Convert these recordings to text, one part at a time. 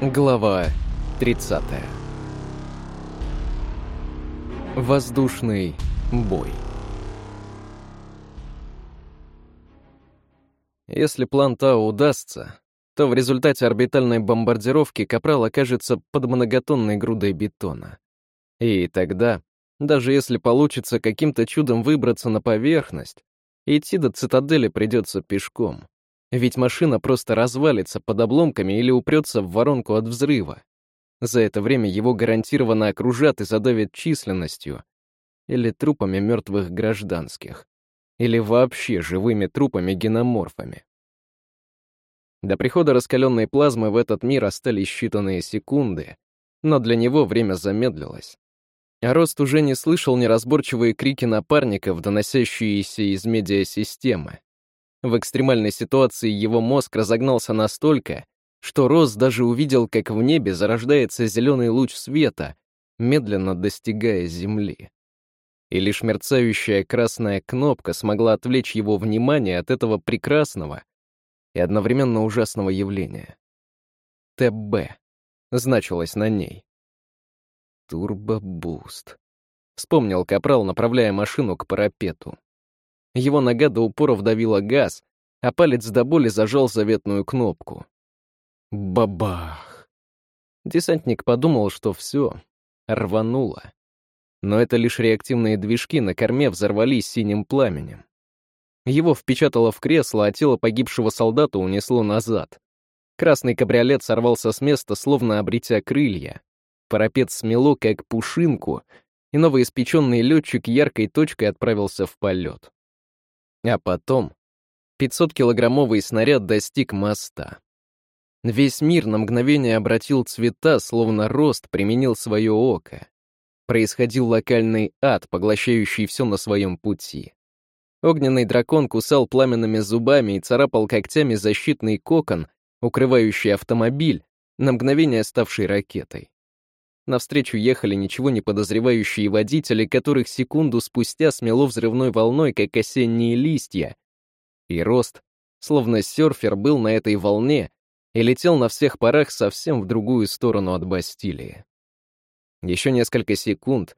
Глава 30. Воздушный бой. Если план Тау удастся, то в результате орбитальной бомбардировки Капрал окажется под многотонной грудой бетона. И тогда, даже если получится каким-то чудом выбраться на поверхность, идти до цитадели придется пешком. Ведь машина просто развалится под обломками или упрется в воронку от взрыва. За это время его гарантированно окружат и задавят численностью или трупами мертвых гражданских, или вообще живыми трупами-геноморфами. До прихода раскаленной плазмы в этот мир остались считанные секунды, но для него время замедлилось. А Рост уже не слышал неразборчивые крики напарников, доносящиеся из медиасистемы. В экстремальной ситуации его мозг разогнался настолько, что Рост даже увидел, как в небе зарождается зеленый луч света, медленно достигая Земли. И лишь мерцающая красная кнопка смогла отвлечь его внимание от этого прекрасного, и одновременно ужасного явления. ТБ значилось на ней. Турбобуст. Вспомнил Капрал, направляя машину к парапету. Его нога до упора вдавила газ, а палец до боли зажал заветную кнопку. Бабах! Десантник подумал, что все, рвануло. Но это лишь реактивные движки на корме взорвались синим пламенем. Его впечатало в кресло, а тело погибшего солдата унесло назад. Красный кабриолет сорвался с места, словно обретя крылья. Парапет смело, как пушинку, и новоиспеченный летчик яркой точкой отправился в полет. А потом 500-килограммовый снаряд достиг моста. Весь мир на мгновение обратил цвета, словно рост применил свое око. Происходил локальный ад, поглощающий все на своем пути. Огненный дракон кусал пламенными зубами и царапал когтями защитный кокон, укрывающий автомобиль, на мгновение ставший ракетой. Навстречу ехали ничего не подозревающие водители, которых секунду спустя смело взрывной волной, как осенние листья. И Рост, словно серфер, был на этой волне и летел на всех парах совсем в другую сторону от Бастилии. Еще несколько секунд,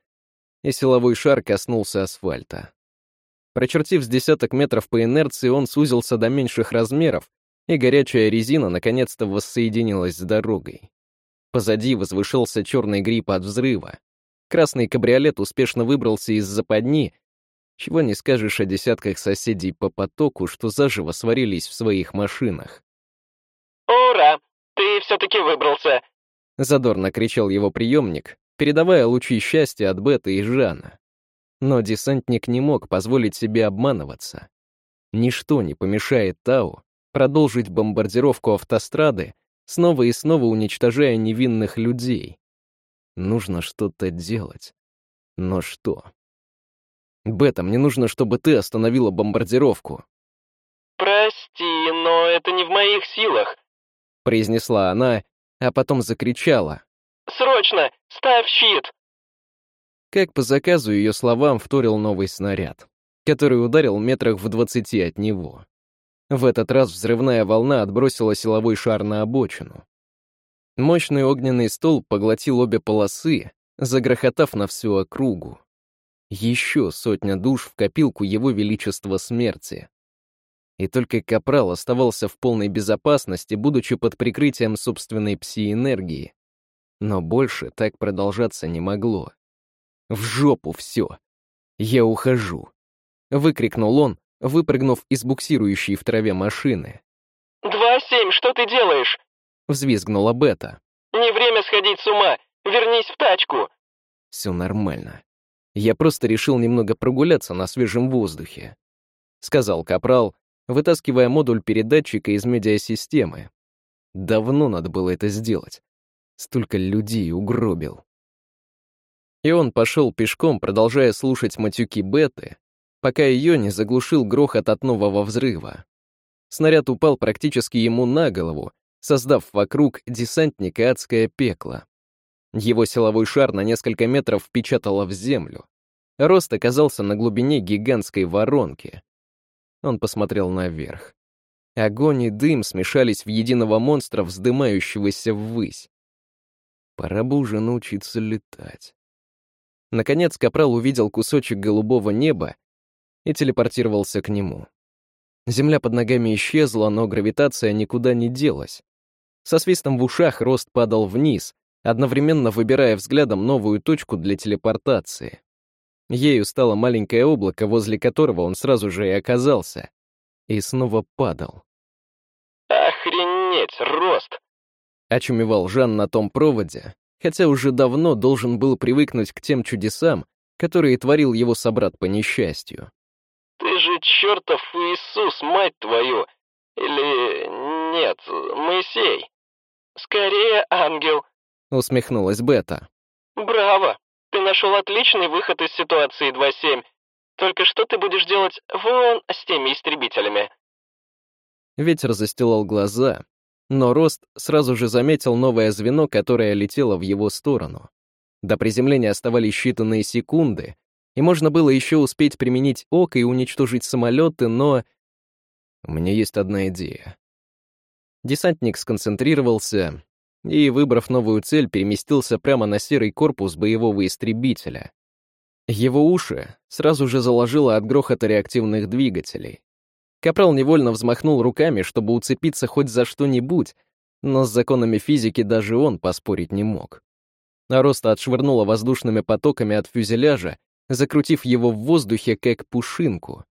и силовой шар коснулся асфальта. Прочертив с десяток метров по инерции, он сузился до меньших размеров, и горячая резина наконец-то воссоединилась с дорогой. Позади возвышался черный гриб от взрыва. Красный кабриолет успешно выбрался из западни, чего не скажешь о десятках соседей по потоку, что заживо сварились в своих машинах. «Ура! Ты все-таки выбрался!» Задорно кричал его приемник, передавая лучи счастья от Бета и Жана. Но десантник не мог позволить себе обманываться. Ничто не помешает Тау продолжить бомбардировку автострады, снова и снова уничтожая невинных людей. Нужно что-то делать. Но что? Бета, мне нужно, чтобы ты остановила бомбардировку. «Прости, но это не в моих силах», — произнесла она, а потом закричала. «Срочно! Ставь щит!» Как по заказу ее словам вторил новый снаряд, который ударил метрах в двадцати от него. В этот раз взрывная волна отбросила силовой шар на обочину. Мощный огненный стол поглотил обе полосы, загрохотав на всю округу. Еще сотня душ в копилку его величества смерти. И только Капрал оставался в полной безопасности, будучи под прикрытием собственной пси-энергии. Но больше так продолжаться не могло. В жопу все. Я ухожу. Выкрикнул он, выпрыгнув из буксирующей в траве машины. «Два семь, что ты делаешь?» Взвизгнула Бета. «Не время сходить с ума! Вернись в тачку!» Все нормально. Я просто решил немного прогуляться на свежем воздухе. Сказал Капрал, вытаскивая модуль передатчика из медиасистемы. Давно надо было это сделать. Столько людей угробил. И он пошел пешком, продолжая слушать матюки Беты, пока ее не заглушил грохот от нового взрыва. Снаряд упал практически ему на голову, создав вокруг десантника адское пекло. Его силовой шар на несколько метров впечатало в землю. Рост оказался на глубине гигантской воронки. Он посмотрел наверх. Огонь и дым смешались в единого монстра, вздымающегося ввысь. Пора бы уже научиться летать. Наконец Капрал увидел кусочек голубого неба и телепортировался к нему. Земля под ногами исчезла, но гравитация никуда не делась. Со свистом в ушах рост падал вниз, одновременно выбирая взглядом новую точку для телепортации. Ею стало маленькое облако, возле которого он сразу же и оказался. И снова падал. «Охренеть, рост!» Очумевал Жан на том проводе, хотя уже давно должен был привыкнуть к тем чудесам, которые творил его собрат по несчастью. «Ты же чертов Иисус, мать твою! Или... нет, Моисей!» «Скорее, ангел!» — усмехнулась Бета. «Браво! Ты нашел отличный выход из ситуации 2.7. Только что ты будешь делать вон с теми истребителями?» Ветер застилал глаза, но Рост сразу же заметил новое звено, которое летело в его сторону. До приземления оставались считанные секунды, и можно было еще успеть применить ок и уничтожить самолеты, но... У меня есть одна идея. Десантник сконцентрировался и, выбрав новую цель, переместился прямо на серый корпус боевого истребителя. Его уши сразу же заложило от грохота реактивных двигателей. Капрал невольно взмахнул руками, чтобы уцепиться хоть за что-нибудь, но с законами физики даже он поспорить не мог. Ароста отшвырнула воздушными потоками от фюзеляжа, закрутив его в воздухе, как пушинку.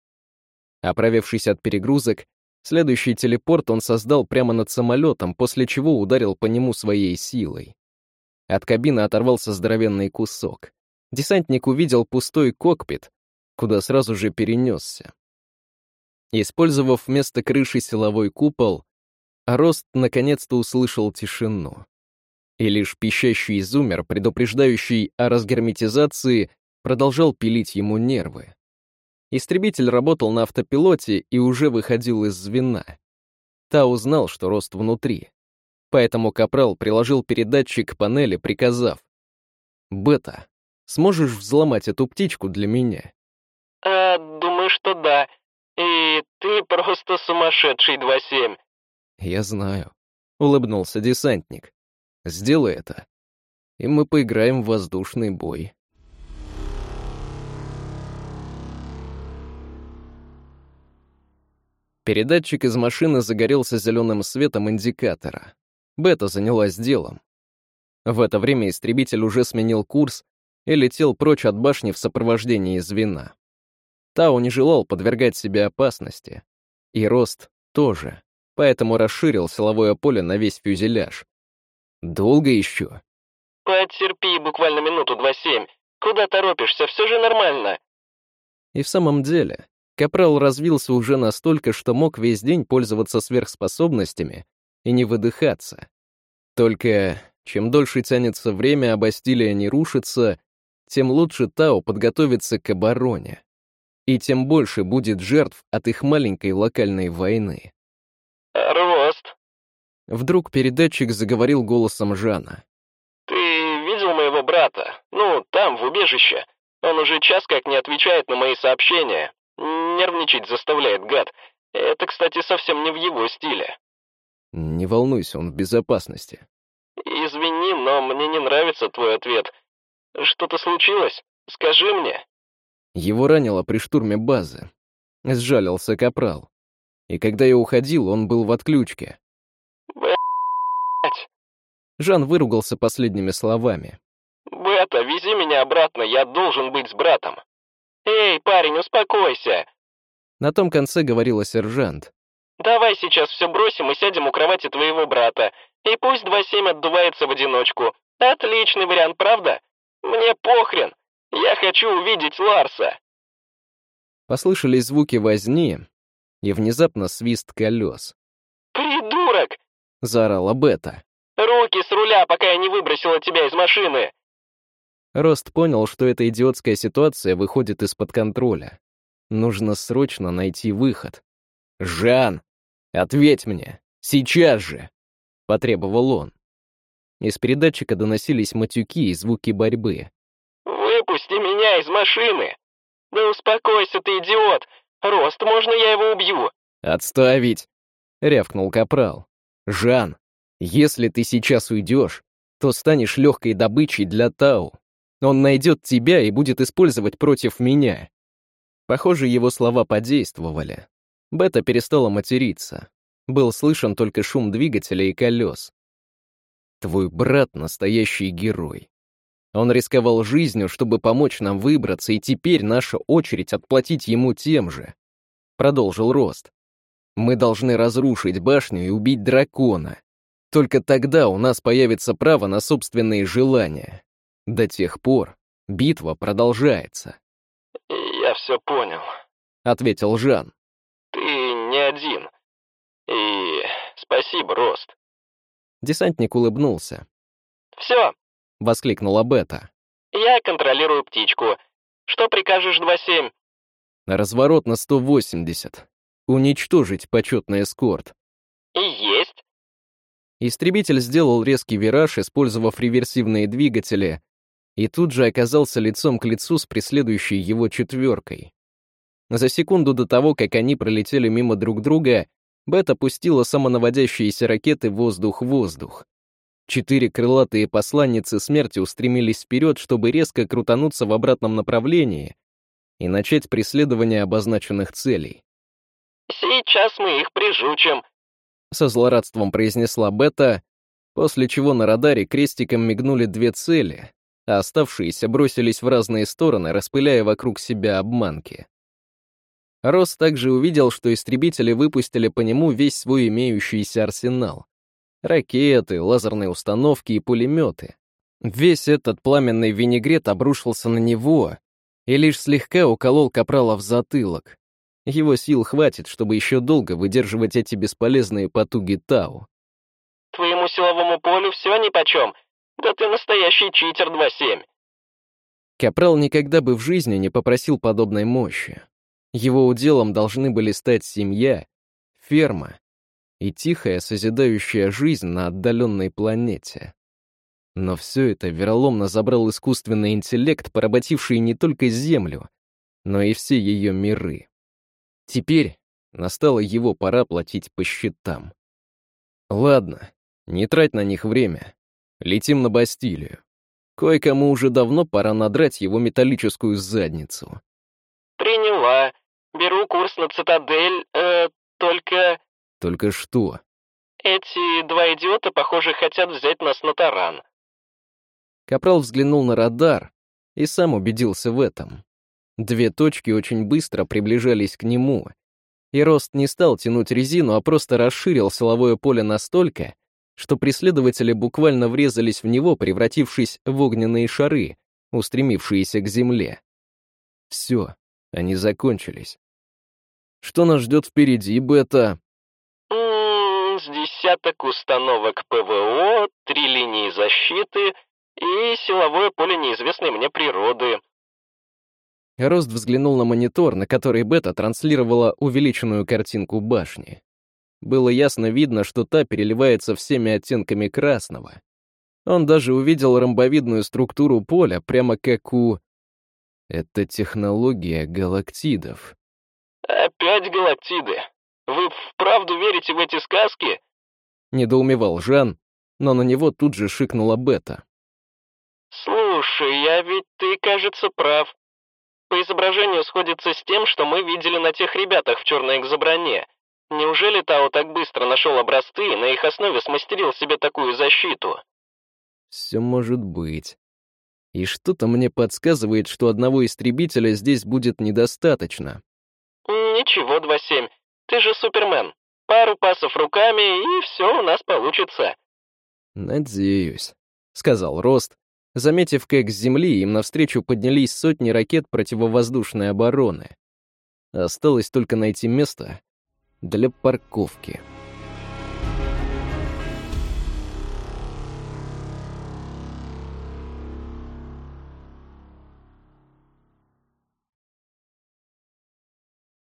Оправившись от перегрузок, Следующий телепорт он создал прямо над самолетом, после чего ударил по нему своей силой. От кабины оторвался здоровенный кусок. Десантник увидел пустой кокпит, куда сразу же перенесся. Использовав вместо крыши силовой купол, Рост наконец-то услышал тишину. И лишь пищащий зумер, предупреждающий о разгерметизации, продолжал пилить ему нервы. Истребитель работал на автопилоте и уже выходил из звена. Та узнал, что рост внутри. Поэтому Капрал приложил передатчик к панели, приказав. «Бета, сможешь взломать эту птичку для меня?» «А, думаю, что да. И ты просто сумасшедший 2-7». «Я знаю», — улыбнулся десантник. «Сделай это, и мы поиграем в воздушный бой». Передатчик из машины загорелся зеленым светом индикатора. Бета занялась делом. В это время истребитель уже сменил курс и летел прочь от башни в сопровождении звена. Тау не желал подвергать себе опасности. И Рост тоже, поэтому расширил силовое поле на весь фюзеляж. Долго еще? Потерпи буквально минуту два-семь. Куда торопишься? Все же нормально. И в самом деле, Капрал развился уже настолько, что мог весь день пользоваться сверхспособностями и не выдыхаться. Только чем дольше тянется время, а Бастилия не рушится, тем лучше Тао подготовится к обороне. И тем больше будет жертв от их маленькой локальной войны. «Рост!» Вдруг передатчик заговорил голосом Жана. «Ты видел моего брата? Ну, там, в убежище. Он уже час как не отвечает на мои сообщения. Нервничать заставляет гад. Это, кстати, совсем не в его стиле. Не волнуйся, он в безопасности. Извини, но мне не нравится твой ответ. Что-то случилось? Скажи мне. Его ранило при штурме базы. Сжалился капрал. И когда я уходил, он был в отключке. Блять. Жан выругался последними словами. Бета, вези меня обратно, я должен быть с братом. «Эй, парень, успокойся!» На том конце говорила сержант. «Давай сейчас все бросим и сядем у кровати твоего брата, и пусть 2-7 отдувается в одиночку. Отличный вариант, правда? Мне похрен! Я хочу увидеть Ларса!» Послышались звуки возни, и внезапно свист колес. «Придурок!» — заорала Бета. «Руки с руля, пока я не выбросила тебя из машины!» Рост понял, что эта идиотская ситуация выходит из-под контроля. Нужно срочно найти выход. «Жан, ответь мне! Сейчас же!» — потребовал он. Из передатчика доносились матюки и звуки борьбы. «Выпусти меня из машины! Да успокойся ты, идиот! Рост, можно я его убью?» «Отставить!» — рявкнул Капрал. «Жан, если ты сейчас уйдешь, то станешь легкой добычей для Тау. Он найдет тебя и будет использовать против меня». Похоже, его слова подействовали. Бета перестала материться. Был слышен только шум двигателя и колес. «Твой брат — настоящий герой. Он рисковал жизнью, чтобы помочь нам выбраться, и теперь наша очередь отплатить ему тем же. Продолжил Рост. Мы должны разрушить башню и убить дракона. Только тогда у нас появится право на собственные желания. До тех пор битва продолжается. «Я все понял», — ответил Жан. «Ты не один. И спасибо, Рост». Десантник улыбнулся. «Все, — воскликнула Бета. «Я контролирую птичку. Что прикажешь, 2-7?» «Разворот на 180. Уничтожить почетный эскорт». «И есть». Истребитель сделал резкий вираж, использовав реверсивные двигатели, и тут же оказался лицом к лицу с преследующей его четверкой. За секунду до того, как они пролетели мимо друг друга, Бет опустила самонаводящиеся ракеты воздух-воздух. Четыре крылатые посланницы смерти устремились вперед, чтобы резко крутануться в обратном направлении и начать преследование обозначенных целей. «Сейчас мы их прижучим», — со злорадством произнесла Бета, после чего на радаре крестиком мигнули две цели, а оставшиеся бросились в разные стороны, распыляя вокруг себя обманки. Рос также увидел, что истребители выпустили по нему весь свой имеющийся арсенал. Ракеты, лазерные установки и пулеметы. Весь этот пламенный винегрет обрушился на него и лишь слегка уколол Капрала в затылок. Его сил хватит, чтобы еще долго выдерживать эти бесполезные потуги Тау. «Твоему силовому полю все нипочем. Да ты настоящий читер 2-7». Капрал никогда бы в жизни не попросил подобной мощи. Его уделом должны были стать семья, ферма и тихая созидающая жизнь на отдаленной планете. Но все это вероломно забрал искусственный интеллект, поработивший не только Землю, но и все ее миры. Теперь настала его пора платить по счетам. Ладно, не трать на них время. Летим на Бастилию. Кое-кому уже давно пора надрать его металлическую задницу. «Приняла. Беру курс на цитадель, э, только...» Только что? Эти два идиота, похоже, хотят взять нас на таран. Капрал взглянул на радар и сам убедился в этом. Две точки очень быстро приближались к нему, и Рост не стал тянуть резину, а просто расширил силовое поле настолько, что преследователи буквально врезались в него, превратившись в огненные шары, устремившиеся к земле. Все, они закончились. Что нас ждет впереди, Бета? с десяток установок ПВО, три линии защиты и силовое поле неизвестной мне природы. Рост взглянул на монитор, на который Бета транслировала увеличенную картинку башни. Было ясно видно, что та переливается всеми оттенками красного. Он даже увидел ромбовидную структуру поля, прямо как у... Это технология галактидов. Опять галактиды. Вы вправду верите в эти сказки?» Недоумевал Жан, но на него тут же шикнула Бета. «Слушай, я ведь ты, кажется, прав. По изображению сходится с тем, что мы видели на тех ребятах в черной экзоброне. Неужели Тао так быстро нашел образцы и на их основе смастерил себе такую защиту?» «Все может быть. И что-то мне подсказывает, что одного истребителя здесь будет недостаточно». «Ничего, 2-7. Ты же Супермен. Пару пасов руками, и все у нас получится». «Надеюсь», — сказал Рост, заметив, как с земли им навстречу поднялись сотни ракет противовоздушной обороны. Осталось только найти место для парковки.